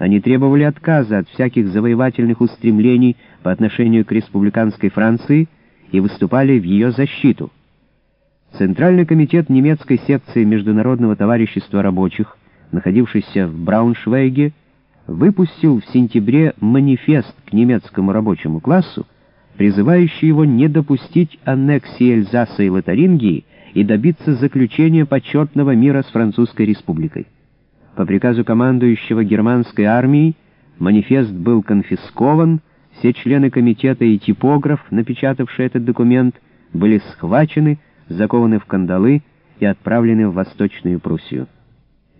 Они требовали отказа от всяких завоевательных устремлений по отношению к республиканской Франции и выступали в ее защиту. Центральный комитет немецкой секции Международного товарищества рабочих, находившийся в Брауншвейге, выпустил в сентябре манифест к немецкому рабочему классу, призывающий его не допустить аннексии Эльзаса и Лотарингии и добиться заключения почетного мира с Французской республикой. По приказу командующего германской армией манифест был конфискован, все члены комитета и типограф, напечатавшие этот документ, были схвачены, закованы в кандалы и отправлены в Восточную Пруссию.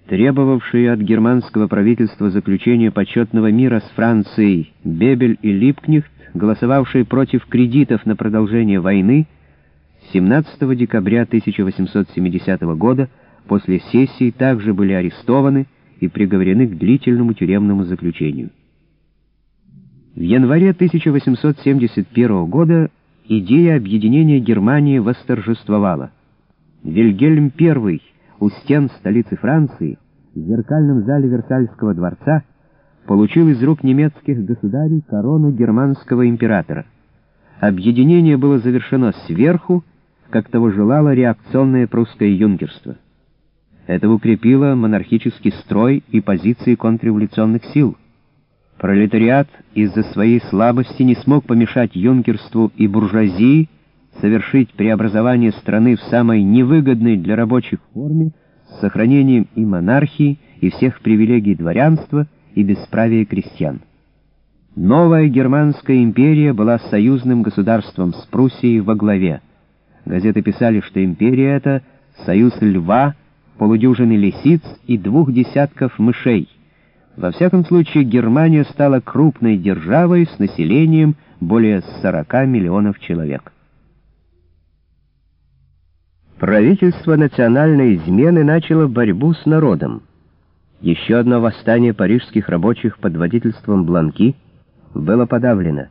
Требовавшие от германского правительства заключения почетного мира с Францией Бебель и Липкнихт, голосовавшие против кредитов на продолжение войны, 17 декабря 1870 года после сессии также были арестованы и приговорены к длительному тюремному заключению. В январе 1871 года идея объединения Германии восторжествовала. Вильгельм I у стен столицы Франции, в зеркальном зале Версальского дворца, получил из рук немецких государей корону германского императора. Объединение было завершено сверху, как того желало реакционное прусское юнкерство. Это укрепило монархический строй и позиции контрреволюционных сил. Пролетариат из-за своей слабости не смог помешать юнкерству и буржуазии совершить преобразование страны в самой невыгодной для рабочих форме с сохранением и монархии, и всех привилегий дворянства, и бесправия крестьян. Новая Германская империя была союзным государством с Пруссией во главе. Газеты писали, что империя эта — союз льва, полудюжины лисиц и двух десятков мышей — во всяком случае, Германия стала крупной державой с населением более 40 миллионов человек. Правительство национальной измены начало борьбу с народом. Еще одно восстание парижских рабочих под водительством Бланки было подавлено.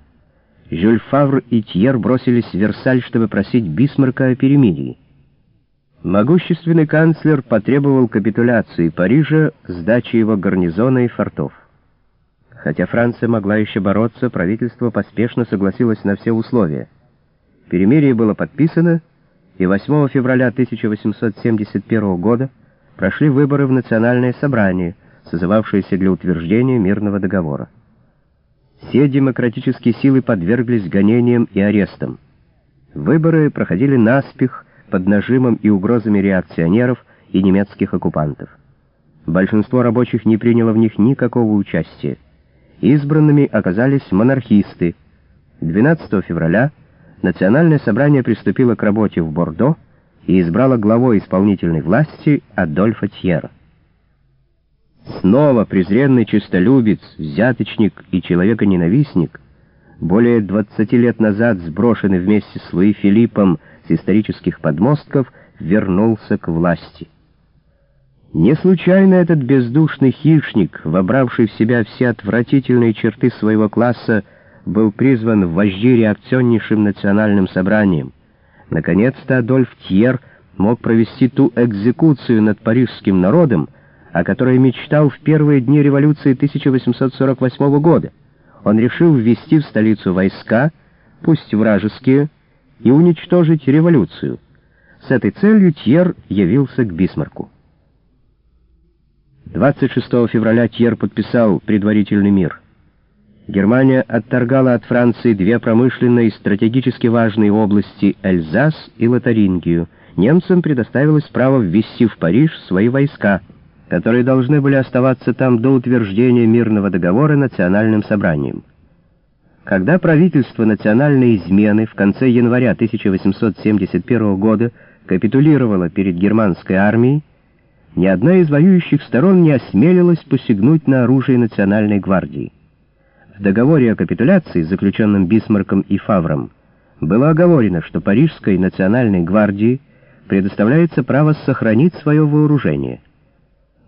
Жюль Фавр и Тьер бросились в Версаль, чтобы просить Бисмарка о перемирии. Могущественный канцлер потребовал капитуляции Парижа, сдачи его гарнизона и фортов. Хотя Франция могла еще бороться, правительство поспешно согласилось на все условия. Перемирие было подписано, и 8 февраля 1871 года прошли выборы в Национальное собрание, созывавшееся для утверждения мирного договора. Все демократические силы подверглись гонениям и арестам. Выборы проходили наспех, под нажимом и угрозами реакционеров и немецких оккупантов. Большинство рабочих не приняло в них никакого участия. Избранными оказались монархисты. 12 февраля Национальное собрание приступило к работе в Бордо и избрало главой исполнительной власти Адольфа Тьера. Снова презренный честолюбец, взяточник и человеконенавистник, более 20 лет назад сброшенный вместе с Луи Филиппом исторических подмостков вернулся к власти. Не случайно этот бездушный хищник, вобравший в себя все отвратительные черты своего класса, был призван в вожди реакционнейшим национальным собранием. Наконец-то Адольф Тьер мог провести ту экзекуцию над парижским народом, о которой мечтал в первые дни революции 1848 года. Он решил ввести в столицу войска, пусть вражеские, и уничтожить революцию. С этой целью Тьер явился к Бисмарку. 26 февраля Тьер подписал предварительный мир. Германия отторгала от Франции две промышленные и стратегически важные области Эльзас и Лотарингию. Немцам предоставилось право ввести в Париж свои войска, которые должны были оставаться там до утверждения мирного договора национальным собранием. Когда правительство национальной измены в конце января 1871 года капитулировало перед германской армией, ни одна из воюющих сторон не осмелилась посягнуть на оружие национальной гвардии. В договоре о капитуляции, заключенном Бисмарком и Фавром, было оговорено, что Парижской национальной гвардии предоставляется право сохранить свое вооружение.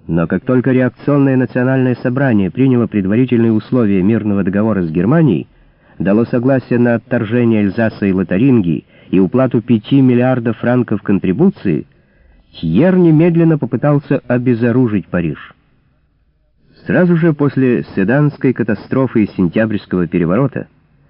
Но как только реакционное национальное собрание приняло предварительные условия мирного договора с Германией, дало согласие на отторжение Эльзаса и Лотарингии и уплату 5 миллиардов франков контрибуции, Тьер немедленно попытался обезоружить Париж. Сразу же после Седанской катастрофы и сентябрьского переворота